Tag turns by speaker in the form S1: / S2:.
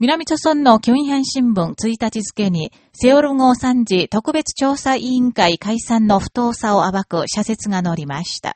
S1: 南朝村のキョンヒャン新聞1日付に、セオル号参事特別調査委員会解散の不当さを暴く社説が載りました。